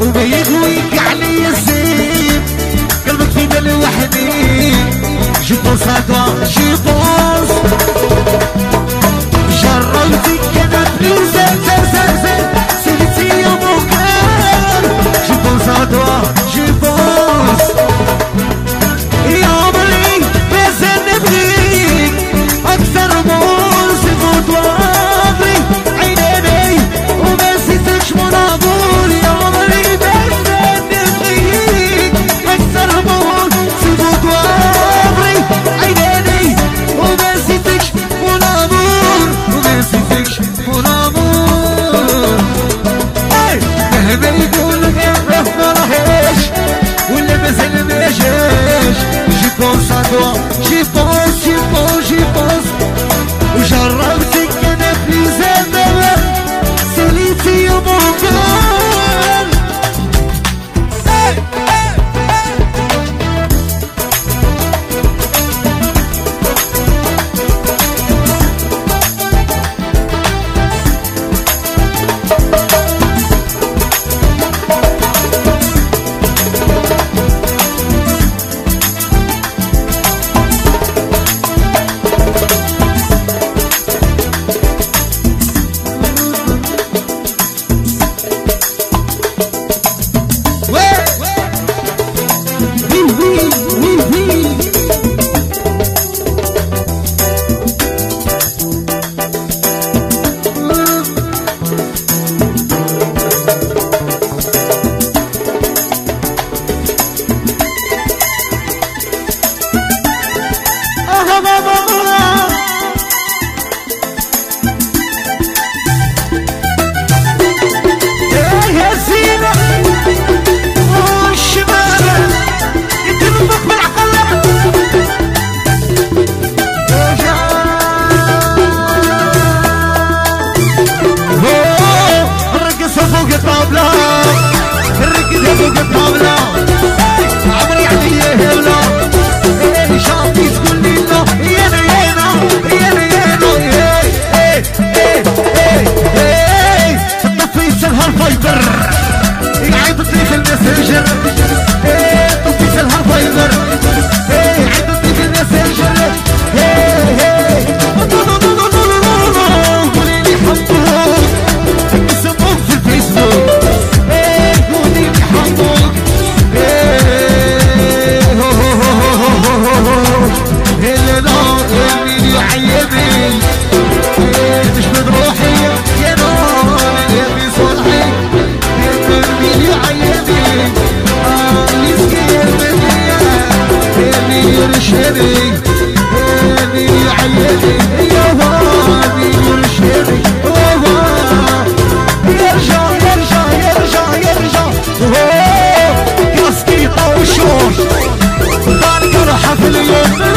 قلبي يغويك علي الزين قلبك فدا لوحدي جيبو صدى جيبو get problem. Ricky, they will get problem. Hallelujah.